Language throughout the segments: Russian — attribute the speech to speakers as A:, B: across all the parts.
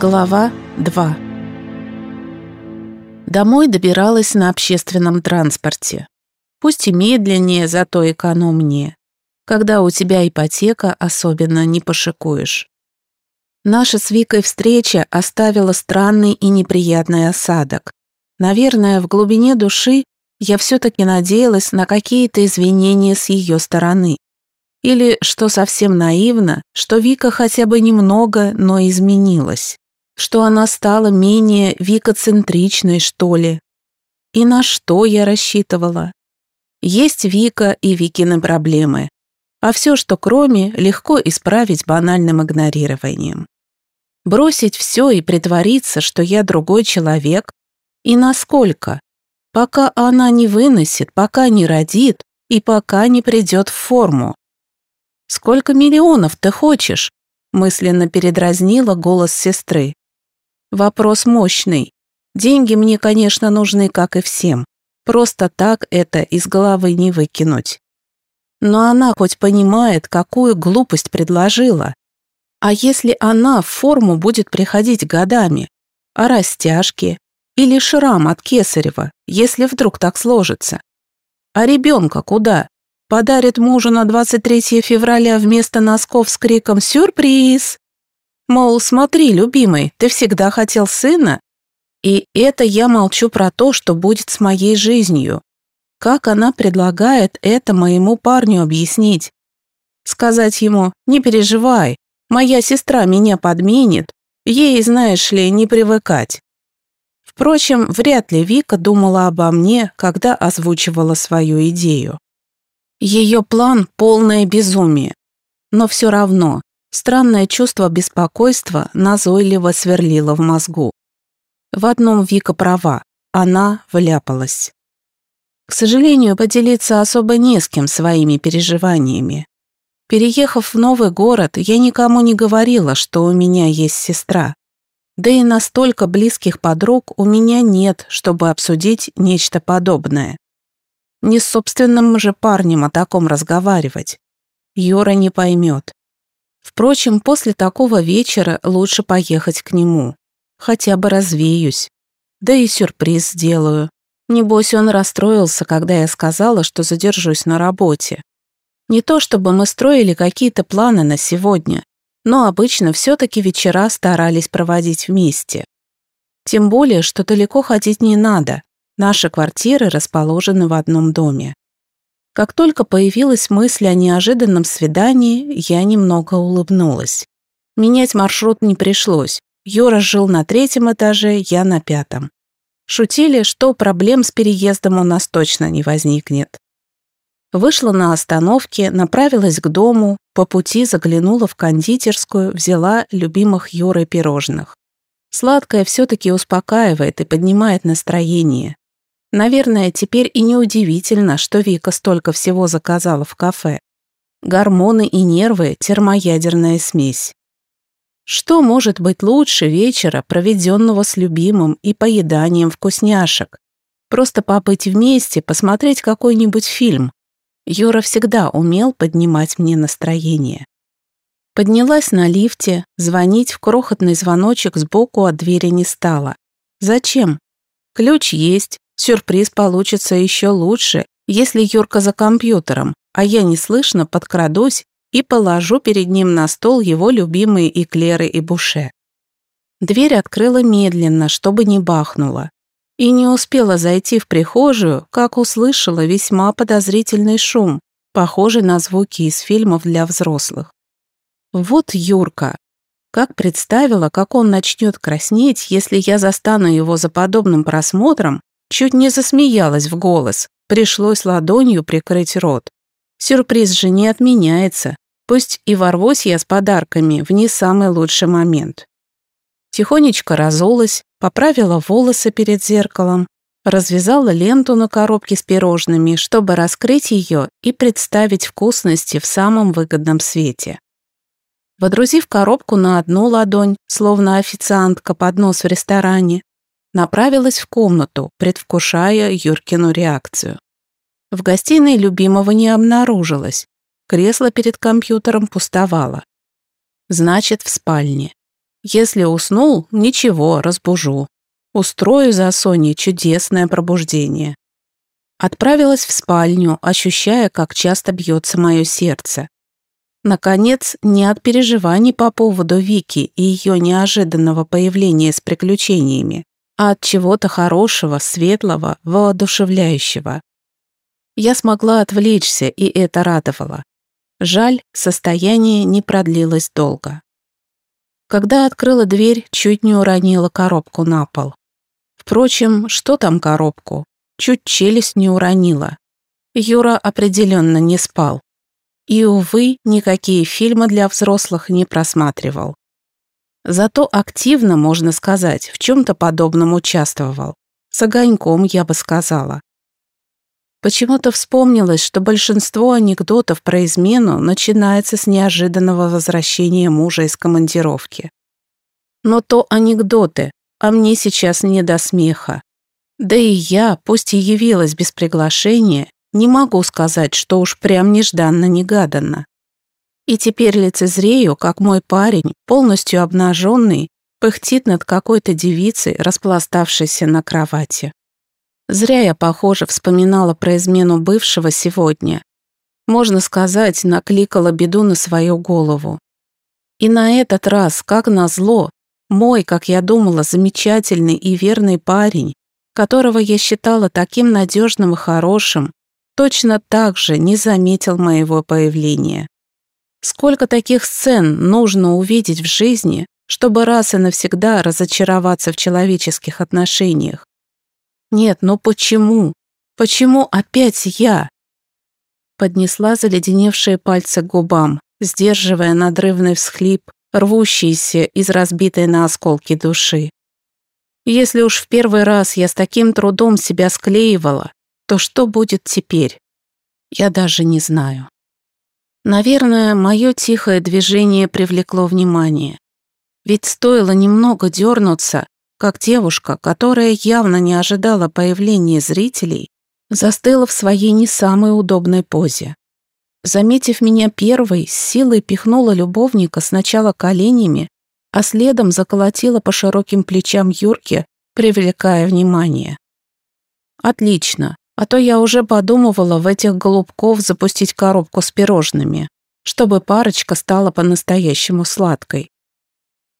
A: Глава 2 Домой добиралась на общественном транспорте. Пусть и медленнее, зато экономнее. Когда у тебя ипотека, особенно не пошикуешь. Наша с Викой встреча оставила странный и неприятный осадок. Наверное, в глубине души я все-таки надеялась на какие-то извинения с ее стороны. Или, что совсем наивно, что Вика хотя бы немного, но изменилась. Что она стала менее викоцентричной, что ли. И на что я рассчитывала? Есть Вика и Викины проблемы. А все, что кроме, легко исправить банальным игнорированием. Бросить все и притвориться, что я другой человек? И насколько? Пока она не выносит, пока не родит и пока не придет в форму. «Сколько миллионов ты хочешь?» мысленно передразнила голос сестры. Вопрос мощный. Деньги мне, конечно, нужны, как и всем. Просто так это из головы не выкинуть. Но она хоть понимает, какую глупость предложила. А если она в форму будет приходить годами? А растяжки? Или шрам от Кесарева, если вдруг так сложится? А ребенка куда? Подарит мужу на 23 февраля вместо носков с криком «Сюрприз!» Мол, смотри, любимый, ты всегда хотел сына? И это я молчу про то, что будет с моей жизнью. Как она предлагает это моему парню объяснить? Сказать ему «Не переживай, моя сестра меня подменит, ей, знаешь ли, не привыкать». Впрочем, вряд ли Вика думала обо мне, когда озвучивала свою идею. Ее план – полное безумие. Но все равно странное чувство беспокойства назойливо сверлило в мозгу. В одном Вика права – она вляпалась. К сожалению, поделиться особо не с кем своими переживаниями. Переехав в новый город, я никому не говорила, что у меня есть сестра. Да и настолько близких подруг у меня нет, чтобы обсудить нечто подобное. Не с собственным же парнем о таком разговаривать. Юра не поймет. Впрочем, после такого вечера лучше поехать к нему. Хотя бы развеюсь. Да и сюрприз сделаю. Небось, он расстроился, когда я сказала, что задержусь на работе. Не то чтобы мы строили какие-то планы на сегодня, но обычно все-таки вечера старались проводить вместе. Тем более, что далеко ходить не надо. Наши квартиры расположены в одном доме. Как только появилась мысль о неожиданном свидании, я немного улыбнулась. Менять маршрут не пришлось. Юра жил на третьем этаже, я на пятом. Шутили, что проблем с переездом у нас точно не возникнет. Вышла на остановке, направилась к дому, по пути заглянула в кондитерскую, взяла любимых Юрой пирожных. Сладкое все-таки успокаивает и поднимает настроение. Наверное, теперь и неудивительно, что Вика столько всего заказала в кафе. Гормоны и нервы – термоядерная смесь. Что может быть лучше вечера, проведенного с любимым и поеданием вкусняшек? Просто побыть вместе, посмотреть какой-нибудь фильм. Юра всегда умел поднимать мне настроение. Поднялась на лифте, звонить в крохотный звоночек сбоку от двери не стала. Зачем? Ключ есть, Сюрприз получится еще лучше, если Юрка за компьютером, а я неслышно подкрадусь и положу перед ним на стол его любимые эклеры и буше. Дверь открыла медленно, чтобы не бахнуло. И не успела зайти в прихожую, как услышала весьма подозрительный шум, похожий на звуки из фильмов для взрослых. Вот Юрка. Как представила, как он начнет краснеть, если я застану его за подобным просмотром, Чуть не засмеялась в голос, пришлось ладонью прикрыть рот. Сюрприз же не отменяется, пусть и ворвусь я с подарками в не самый лучший момент. Тихонечко разулась, поправила волосы перед зеркалом, развязала ленту на коробке с пирожными, чтобы раскрыть ее и представить вкусности в самом выгодном свете. Водрузив коробку на одну ладонь, словно официантка поднос в ресторане, направилась в комнату, предвкушая Юркину реакцию. В гостиной любимого не обнаружилось. Кресло перед компьютером пустовало. Значит, в спальне. Если уснул, ничего, разбужу. Устрою за Соней чудесное пробуждение. Отправилась в спальню, ощущая, как часто бьется мое сердце. Наконец, не от переживаний по поводу Вики и ее неожиданного появления с приключениями, а от чего-то хорошего, светлого, воодушевляющего. Я смогла отвлечься, и это радовало. Жаль, состояние не продлилось долго. Когда открыла дверь, чуть не уронила коробку на пол. Впрочем, что там коробку? Чуть челюсть не уронила. Юра определенно не спал. И, увы, никакие фильмы для взрослых не просматривал. Зато активно, можно сказать, в чем-то подобном участвовал. С огоньком, я бы сказала. Почему-то вспомнилось, что большинство анекдотов про измену начинается с неожиданного возвращения мужа из командировки. Но то анекдоты, а мне сейчас не до смеха. Да и я, пусть и явилась без приглашения, не могу сказать, что уж прям нежданно-негаданно. И теперь лицезрею, как мой парень, полностью обнаженный, пыхтит над какой-то девицей, распластавшейся на кровати. Зря я, похоже, вспоминала про измену бывшего сегодня. Можно сказать, накликала беду на свою голову. И на этот раз, как назло, мой, как я думала, замечательный и верный парень, которого я считала таким надежным и хорошим, точно так же не заметил моего появления. Сколько таких сцен нужно увидеть в жизни, чтобы раз и навсегда разочароваться в человеческих отношениях? Нет, ну почему? Почему опять я? Поднесла заледеневшие пальцы к губам, сдерживая надрывный всхлип, рвущийся из разбитой на осколки души. Если уж в первый раз я с таким трудом себя склеивала, то что будет теперь? Я даже не знаю. Наверное, мое тихое движение привлекло внимание. Ведь стоило немного дернуться, как девушка, которая явно не ожидала появления зрителей, застыла в своей не самой удобной позе. Заметив меня первой, с силой пихнула любовника сначала коленями, а следом заколотила по широким плечам Юрки, привлекая внимание. Отлично, а то я уже подумывала в этих голубков запустить коробку с пирожными, чтобы парочка стала по-настоящему сладкой.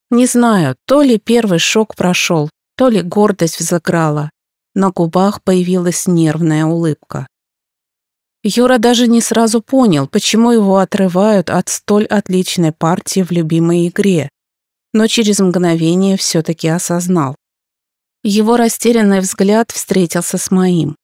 A: Не знаю, то ли первый шок прошел, то ли гордость взыграла. На губах появилась нервная улыбка. Юра даже не сразу понял, почему его отрывают от столь отличной партии в любимой игре, но через мгновение все-таки осознал. Его растерянный взгляд встретился с моим.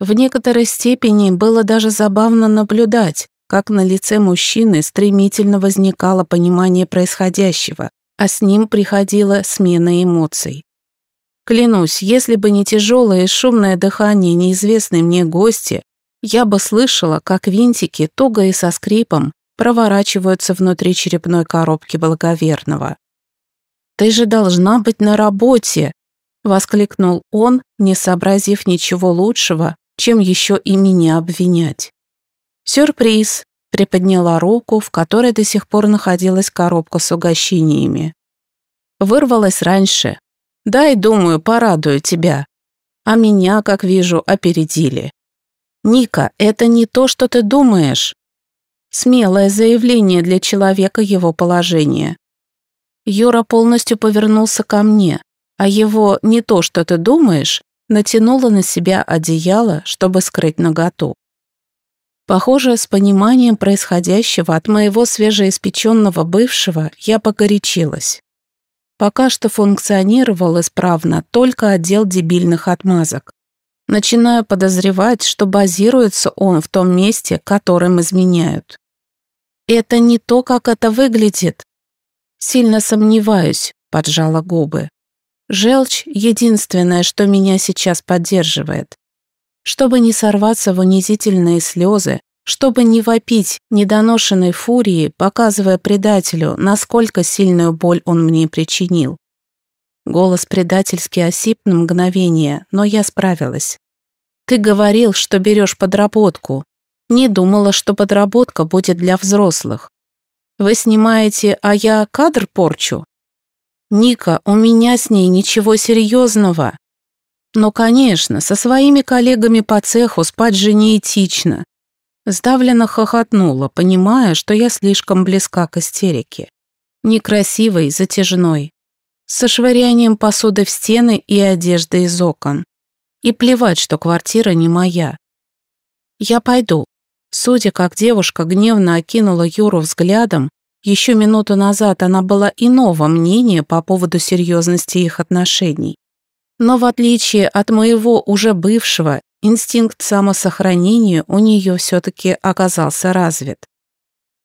A: В некоторой степени было даже забавно наблюдать, как на лице мужчины стремительно возникало понимание происходящего, а с ним приходила смена эмоций. Клянусь, если бы не тяжелое и шумное дыхание неизвестной мне гости, я бы слышала, как винтики туго и со скрипом проворачиваются внутри черепной коробки благоверного. «Ты же должна быть на работе!» — воскликнул он, не сообразив ничего лучшего, чем еще и меня обвинять. «Сюрприз!» приподняла руку, в которой до сих пор находилась коробка с угощениями. Вырвалась раньше. «Дай, думаю, порадую тебя». А меня, как вижу, опередили. «Ника, это не то, что ты думаешь». Смелое заявление для человека его положения. Юра полностью повернулся ко мне, а его «не то, что ты думаешь» натянуло на себя одеяло, чтобы скрыть наготу. Похоже, с пониманием происходящего от моего свежеиспеченного бывшего я погорячилась. Пока что функционировал исправно только отдел дебильных отмазок. Начинаю подозревать, что базируется он в том месте, которым изменяют. Это не то, как это выглядит. Сильно сомневаюсь, поджала губы. Желчь — единственное, что меня сейчас поддерживает чтобы не сорваться в унизительные слезы, чтобы не вопить недоношенной фурии, показывая предателю, насколько сильную боль он мне причинил. Голос предательски осип на мгновение, но я справилась. «Ты говорил, что берешь подработку. Не думала, что подработка будет для взрослых. Вы снимаете, а я кадр порчу? Ника, у меня с ней ничего серьезного. Но, конечно, со своими коллегами по цеху спать же неэтично. Сдавленно хохотнула, понимая, что я слишком близка к истерике. Некрасивой, затяжной. Со швырянием посуды в стены и одежды из окон. И плевать, что квартира не моя. Я пойду. Судя, как девушка гневно окинула Юру взглядом, еще минуту назад она была иного мнения по поводу серьезности их отношений. Но в отличие от моего уже бывшего, инстинкт самосохранения у нее все-таки оказался развит.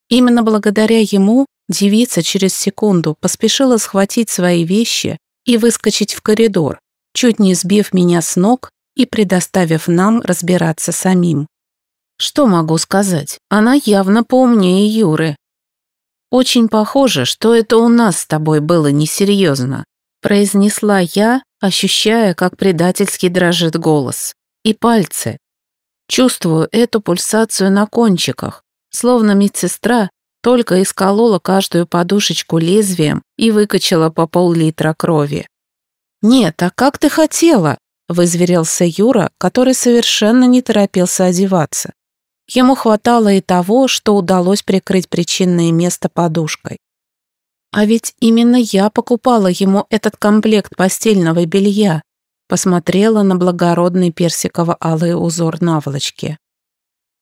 A: Именно благодаря ему девица через секунду поспешила схватить свои вещи и выскочить в коридор, чуть не сбив меня с ног и предоставив нам разбираться самим. Что могу сказать? Она явно поумнее Юры. Очень похоже, что это у нас с тобой было несерьезно, произнесла я, ощущая, как предательски дрожит голос. И пальцы. Чувствую эту пульсацию на кончиках, словно медсестра только исколола каждую подушечку лезвием и выкачала по пол-литра крови. «Нет, а как ты хотела?» – вызверился Юра, который совершенно не торопился одеваться. Ему хватало и того, что удалось прикрыть причинное место подушкой. А ведь именно я покупала ему этот комплект постельного белья, посмотрела на благородный персиково-алый узор наволочки.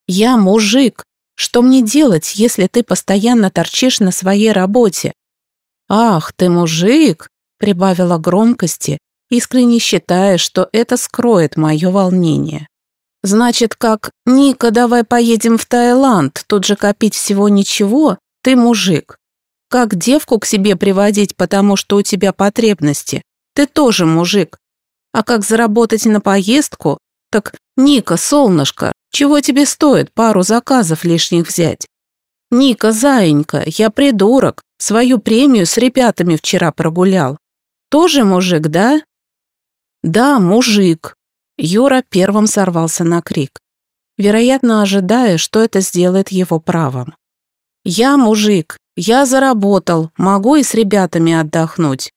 A: «Я мужик. Что мне делать, если ты постоянно торчишь на своей работе?» «Ах, ты мужик!» — прибавила громкости, искренне считая, что это скроет мое волнение. «Значит, как «Ника, давай поедем в Таиланд, тут же копить всего ничего, ты мужик». Как девку к себе приводить, потому что у тебя потребности? Ты тоже мужик. А как заработать на поездку? Так, Ника, солнышко, чего тебе стоит пару заказов лишних взять? Ника, заинька, я придурок, свою премию с ребятами вчера прогулял. Тоже мужик, да? Да, мужик. Юра первым сорвался на крик, вероятно, ожидая, что это сделает его правом. Я мужик, я заработал, могу и с ребятами отдохнуть.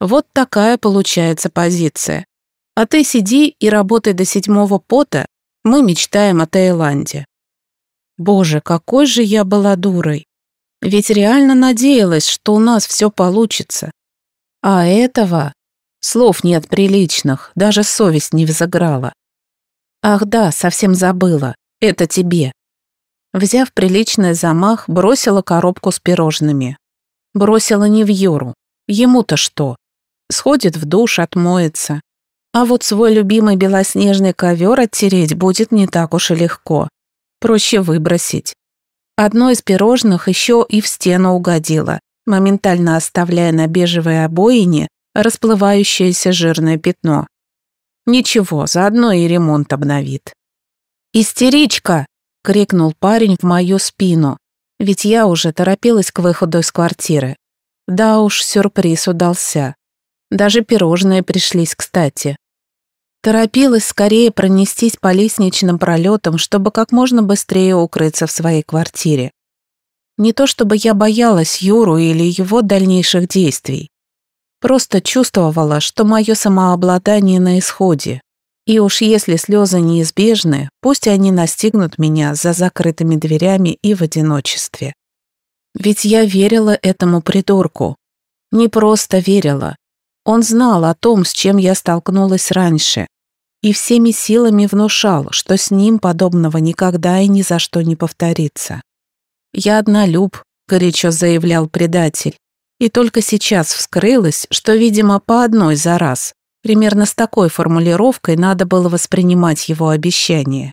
A: Вот такая получается позиция. А ты сиди и работай до седьмого пота, мы мечтаем о Таиланде. Боже, какой же я была дурой. Ведь реально надеялась, что у нас все получится. А этого... Слов нет приличных, даже совесть не взыграла. Ах да, совсем забыла. Это тебе. Взяв приличный замах, бросила коробку с пирожными. Бросила не в Юру. Ему-то что? Сходит в душ, отмоется. А вот свой любимый белоснежный ковер оттереть будет не так уж и легко. Проще выбросить. Одно из пирожных еще и в стену угодило, моментально оставляя на бежевой обоине расплывающееся жирное пятно. Ничего, заодно и ремонт обновит. «Истеричка!» — крикнул парень в мою спину, ведь я уже торопилась к выходу из квартиры. Да уж, сюрприз удался. Даже пирожные пришлись кстати. Торопилась скорее пронестись по лестничным пролетам, чтобы как можно быстрее укрыться в своей квартире. Не то чтобы я боялась Юру или его дальнейших действий. Просто чувствовала, что мое самообладание на исходе, и уж если слезы неизбежны, пусть они настигнут меня за закрытыми дверями и в одиночестве. Ведь я верила этому придурку. Не просто верила. Он знал о том, с чем я столкнулась раньше, и всеми силами внушал, что с ним подобного никогда и ни за что не повторится. «Я однолюб», — горячо заявлял предатель, и только сейчас вскрылось, что, видимо, по одной за раз, Примерно с такой формулировкой надо было воспринимать его обещание.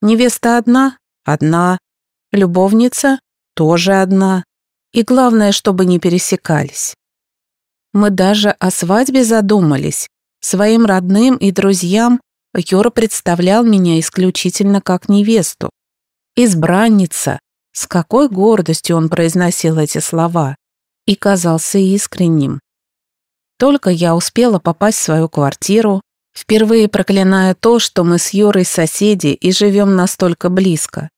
A: Невеста одна? Одна. Любовница? Тоже одна. И главное, чтобы не пересекались. Мы даже о свадьбе задумались. Своим родным и друзьям Юра представлял меня исключительно как невесту. Избранница. С какой гордостью он произносил эти слова. И казался искренним. Только я успела попасть в свою квартиру, впервые проклиная то, что мы с Юрой соседи и живем настолько близко.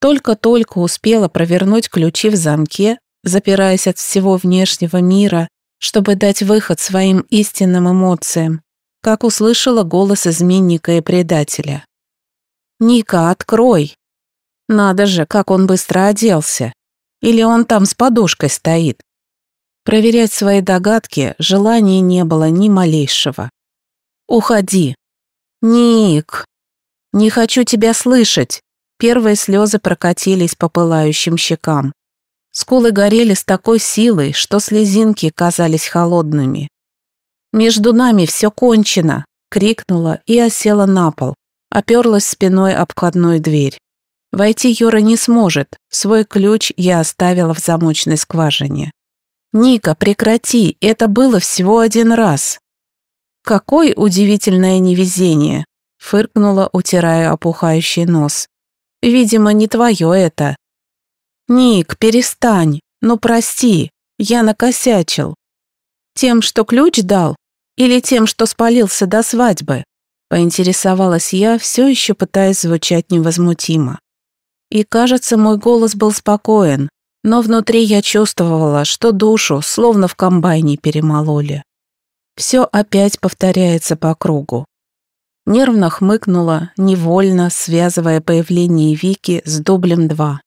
A: Только-только успела провернуть ключи в замке, запираясь от всего внешнего мира, чтобы дать выход своим истинным эмоциям, как услышала голос изменника и предателя. «Ника, открой!» Надо же, как он быстро оделся. Или он там с подушкой стоит. Проверять свои догадки желания не было ни малейшего. «Уходи!» «Ник! Не хочу тебя слышать!» Первые слезы прокатились по пылающим щекам. Скулы горели с такой силой, что слезинки казались холодными. «Между нами все кончено!» — крикнула и осела на пол, оперлась спиной об входную дверь. Войти Юра не сможет, свой ключ я оставила в замочной скважине. «Ника, прекрати, это было всего один раз». «Какое удивительное невезение!» — фыркнула, утирая опухающий нос. «Видимо, не твое это». «Ник, перестань, ну прости, я накосячил». «Тем, что ключ дал? Или тем, что спалился до свадьбы?» Поинтересовалась я, все еще пытаясь звучать невозмутимо. И, кажется, мой голос был спокоен, но внутри я чувствовала, что душу словно в комбайне перемололи. Все опять повторяется по кругу. Нервно хмыкнула, невольно связывая появление Вики с дублем 2.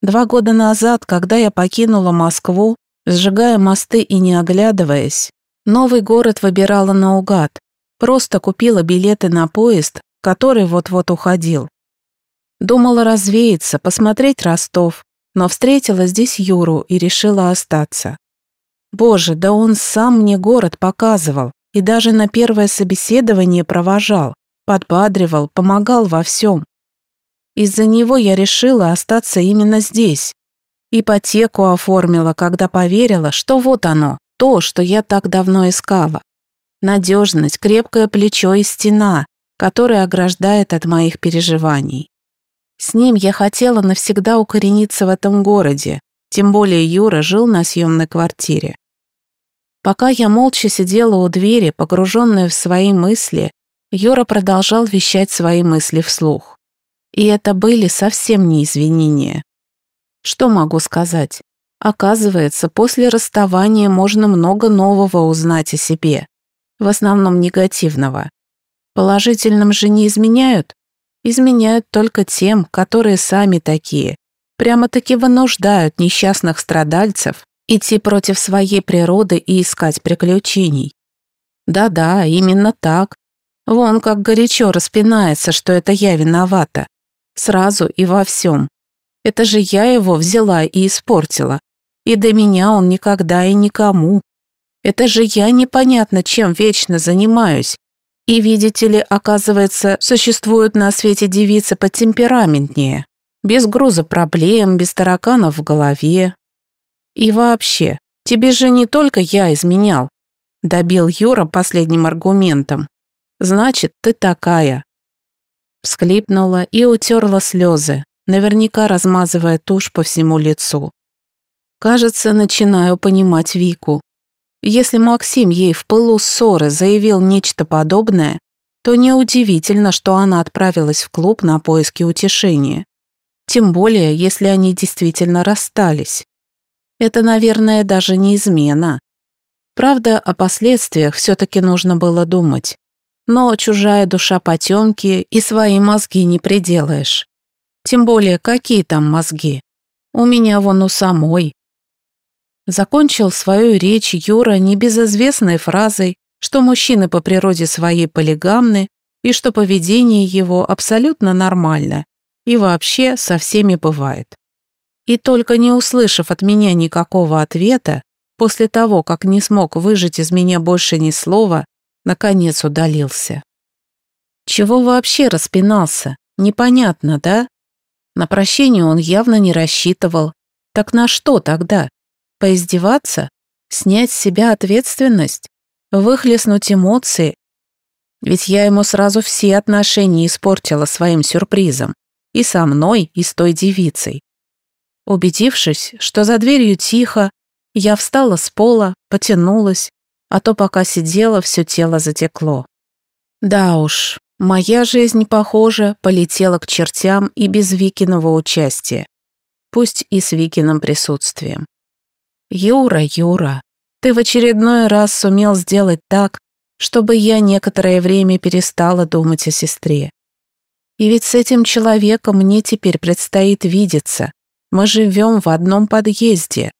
A: Два года назад, когда я покинула Москву, сжигая мосты и не оглядываясь, новый город выбирала наугад, просто купила билеты на поезд, который вот-вот уходил. Думала развеяться, посмотреть Ростов, но встретила здесь Юру и решила остаться. Боже, да он сам мне город показывал и даже на первое собеседование провожал, подбадривал, помогал во всем. Из-за него я решила остаться именно здесь. Ипотеку оформила, когда поверила, что вот оно, то, что я так давно искала. Надежность, крепкое плечо и стена, которая ограждает от моих переживаний. С ним я хотела навсегда укорениться в этом городе, тем более Юра жил на съемной квартире. Пока я молча сидела у двери, погруженная в свои мысли, Юра продолжал вещать свои мысли вслух. И это были совсем не извинения. Что могу сказать? Оказывается, после расставания можно много нового узнать о себе, в основном негативного. Положительным же не изменяют, изменяют только тем, которые сами такие. Прямо-таки вынуждают несчастных страдальцев идти против своей природы и искать приключений. Да-да, именно так. Вон как горячо распинается, что это я виновата. Сразу и во всем. Это же я его взяла и испортила. И до меня он никогда и никому. Это же я непонятно чем вечно занимаюсь, и, видите ли, оказывается, существуют на свете девицы потемпераментнее, без груза проблем, без тараканов в голове. И вообще, тебе же не только я изменял, добил Юра последним аргументом. Значит, ты такая. Всклипнула и утерла слезы, наверняка размазывая тушь по всему лицу. Кажется, начинаю понимать Вику. Если Максим ей в пылу ссоры заявил нечто подобное, то неудивительно, что она отправилась в клуб на поиски утешения. Тем более, если они действительно расстались. Это, наверное, даже не измена. Правда, о последствиях все-таки нужно было думать. Но чужая душа потемки и свои мозги не приделаешь. Тем более, какие там мозги? У меня вон у самой. Закончил свою речь Юра небезызвестной фразой, что мужчины по природе своей полигамны и что поведение его абсолютно нормально и вообще со всеми бывает. И только не услышав от меня никакого ответа, после того, как не смог выжить из меня больше ни слова, наконец удалился. Чего вообще распинался? Непонятно, да? На прощение он явно не рассчитывал. Так на что тогда? Поиздеваться? Снять с себя ответственность? Выхлестнуть эмоции? Ведь я ему сразу все отношения испортила своим сюрпризом. И со мной, и с той девицей. Убедившись, что за дверью тихо, я встала с пола, потянулась, а то пока сидела, все тело затекло. Да уж, моя жизнь, похоже, полетела к чертям и без Викиного участия, пусть и с Викиным присутствием. «Юра, Юра, Ты в очередной раз сумел сделать так, чтобы я некоторое время перестала думать о сестре. И ведь с этим человеком мне теперь предстоит видеться. Мы живем в одном подъезде.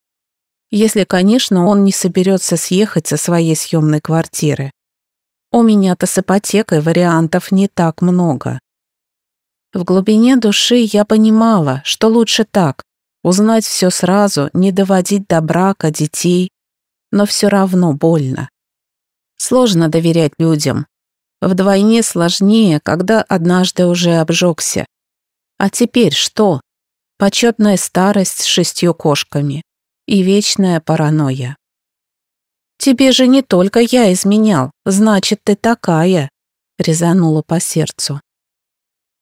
A: Если, конечно, он не соберется съехать со своей съемной квартиры. У меня-то с ипотекой вариантов не так много. В глубине души я понимала, что лучше так, узнать все сразу, не доводить до брака, детей, но все равно больно. Сложно доверять людям. Вдвойне сложнее, когда однажды уже обжегся. А теперь что? Почетная старость с шестью кошками и вечная паранойя. «Тебе же не только я изменял, значит, ты такая», — резанула по сердцу.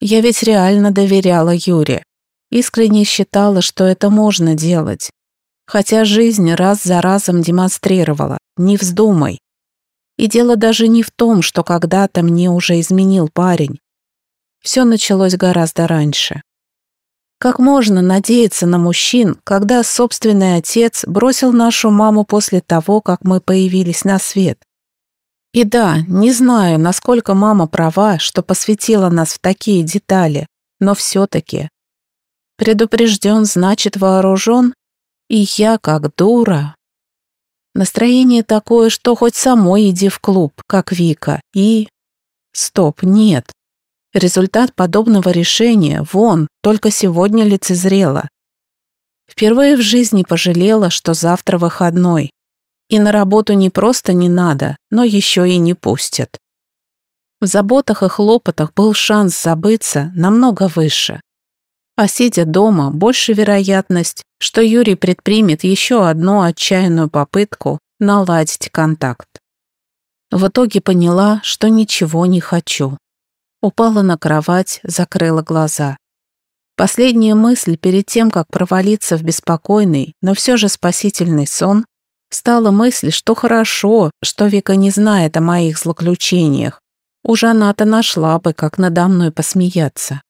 A: Я ведь реально доверяла Юре, искренне считала, что это можно делать. Хотя жизнь раз за разом демонстрировала, не вздумай. И дело даже не в том, что когда-то мне уже изменил парень. Все началось гораздо раньше. Как можно надеяться на мужчин, когда собственный отец бросил нашу маму после того, как мы появились на свет? И да, не знаю, насколько мама права, что посвятила нас в такие детали, но все-таки. Предупрежден, значит вооружен, и я как дура. Настроение такое, что хоть самой иди в клуб, как Вика, и... Стоп, нет. Результат подобного решения, вон, только сегодня лицезрела. Впервые в жизни пожалела, что завтра выходной. И на работу не просто не надо, но еще и не пустят. В заботах и хлопотах был шанс забыться намного выше. А сидя дома, больше вероятность, что Юрий предпримет еще одну отчаянную попытку наладить контакт. В итоге поняла, что ничего не хочу. Упала на кровать, закрыла глаза. Последняя мысль перед тем, как провалиться в беспокойный, но все же спасительный сон, стала мысль, что хорошо, что Вика не знает о моих злоключениях. Уж она-то нашла бы, как надо мной посмеяться.